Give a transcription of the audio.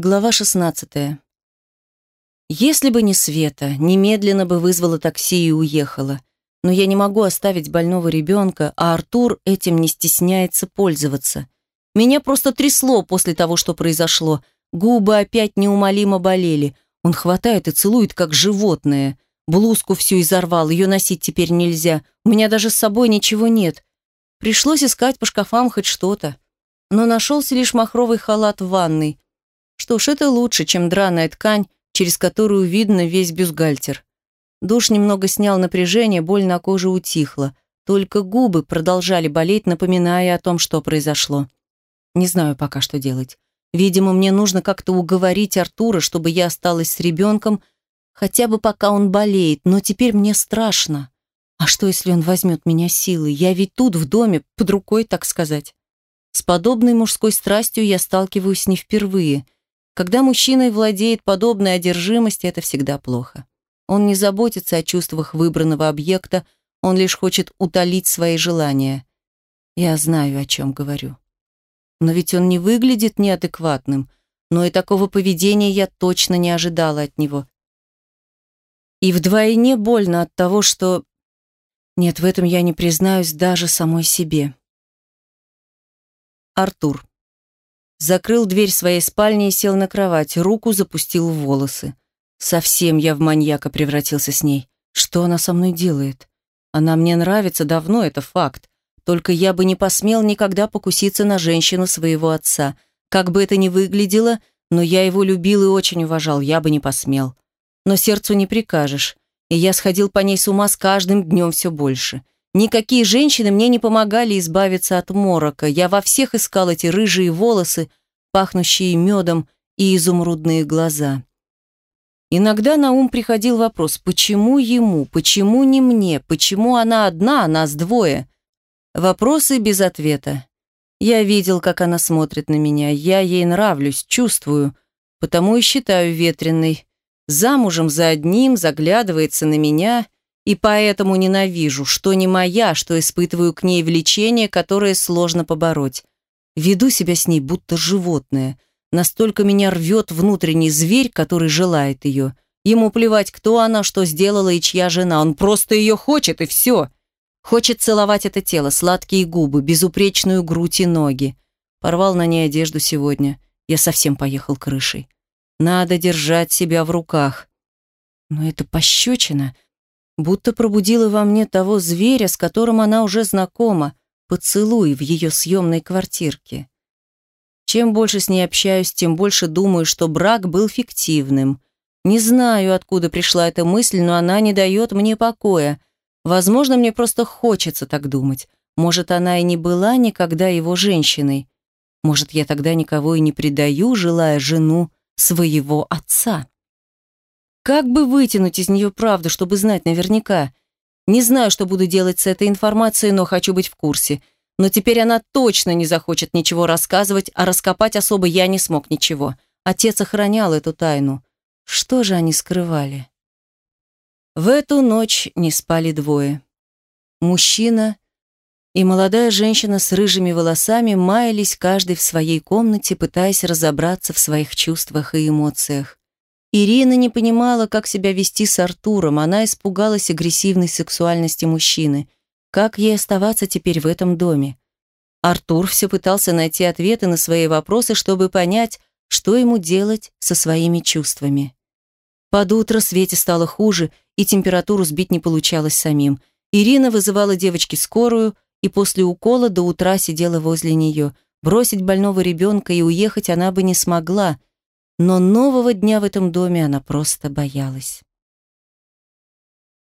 Глава 16. Если бы не Света, немедленно бы вызвала такси и уехала. Но я не могу оставить больного ребенка, а Артур этим не стесняется пользоваться. Меня просто трясло после того, что произошло. Губы опять неумолимо болели. Он хватает и целует, как животное. Блузку всю изорвал, ее носить теперь нельзя. У меня даже с собой ничего нет. Пришлось искать по шкафам хоть что-то. Но нашелся лишь махровый халат в ванной. Что ж, это лучше, чем драная ткань, через которую видно весь бюстгальтер. Душ немного снял напряжение, боль на коже утихла. Только губы продолжали болеть, напоминая о том, что произошло. Не знаю пока, что делать. Видимо, мне нужно как-то уговорить Артура, чтобы я осталась с ребенком, хотя бы пока он болеет, но теперь мне страшно. А что, если он возьмет меня силой? Я ведь тут, в доме, под рукой, так сказать. С подобной мужской страстью я сталкиваюсь не впервые – когда мужчиной владеет подобной одержимость, это всегда плохо. Он не заботится о чувствах выбранного объекта, он лишь хочет утолить свои желания. Я знаю, о чем говорю. Но ведь он не выглядит неадекватным, но и такого поведения я точно не ожидала от него. И вдвойне больно от того, что... Нет, в этом я не признаюсь даже самой себе. Артур. Закрыл дверь своей спальни и сел на кровать, руку запустил в волосы. Совсем я в маньяка превратился с ней. Что она со мной делает? Она мне нравится давно, это факт. Только я бы не посмел никогда покуситься на женщину своего отца. Как бы это ни выглядело, но я его любил и очень уважал, я бы не посмел. Но сердцу не прикажешь. И я сходил по ней с ума с каждым днем все больше. Никакие женщины мне не помогали избавиться от морока. Я во всех искал эти рыжие волосы, пахнущие медом и изумрудные глаза. Иногда на ум приходил вопрос, почему ему, почему не мне, почему она одна, а нас двое? Вопросы без ответа. Я видел, как она смотрит на меня, я ей нравлюсь, чувствую, потому и считаю ветреной. Замужем за одним, заглядывается на меня — и поэтому ненавижу, что не моя, что испытываю к ней влечение, которое сложно побороть. Веду себя с ней будто животное. Настолько меня рвет внутренний зверь, который желает ее. Ему плевать, кто она, что сделала и чья жена. Он просто ее хочет, и все. Хочет целовать это тело, сладкие губы, безупречную грудь и ноги. Порвал на ней одежду сегодня. Я совсем поехал крышей. Надо держать себя в руках. Но это пощечина — будто пробудила во мне того зверя, с которым она уже знакома, поцелуй в ее съемной квартирке. Чем больше с ней общаюсь, тем больше думаю, что брак был фиктивным. Не знаю, откуда пришла эта мысль, но она не дает мне покоя. Возможно, мне просто хочется так думать. Может, она и не была никогда его женщиной. Может, я тогда никого и не предаю, желая жену своего отца. Как бы вытянуть из нее правду, чтобы знать наверняка? Не знаю, что буду делать с этой информацией, но хочу быть в курсе. Но теперь она точно не захочет ничего рассказывать, а раскопать особо я не смог ничего. Отец охранял эту тайну. Что же они скрывали? В эту ночь не спали двое. Мужчина и молодая женщина с рыжими волосами маялись каждый в своей комнате, пытаясь разобраться в своих чувствах и эмоциях. Ирина не понимала, как себя вести с Артуром, она испугалась агрессивной сексуальности мужчины. Как ей оставаться теперь в этом доме? Артур все пытался найти ответы на свои вопросы, чтобы понять, что ему делать со своими чувствами. Под утро Свете стало хуже, и температуру сбить не получалось самим. Ирина вызывала девочке скорую, и после укола до утра сидела возле нее. Бросить больного ребенка и уехать она бы не смогла – но нового дня в этом доме она просто боялась.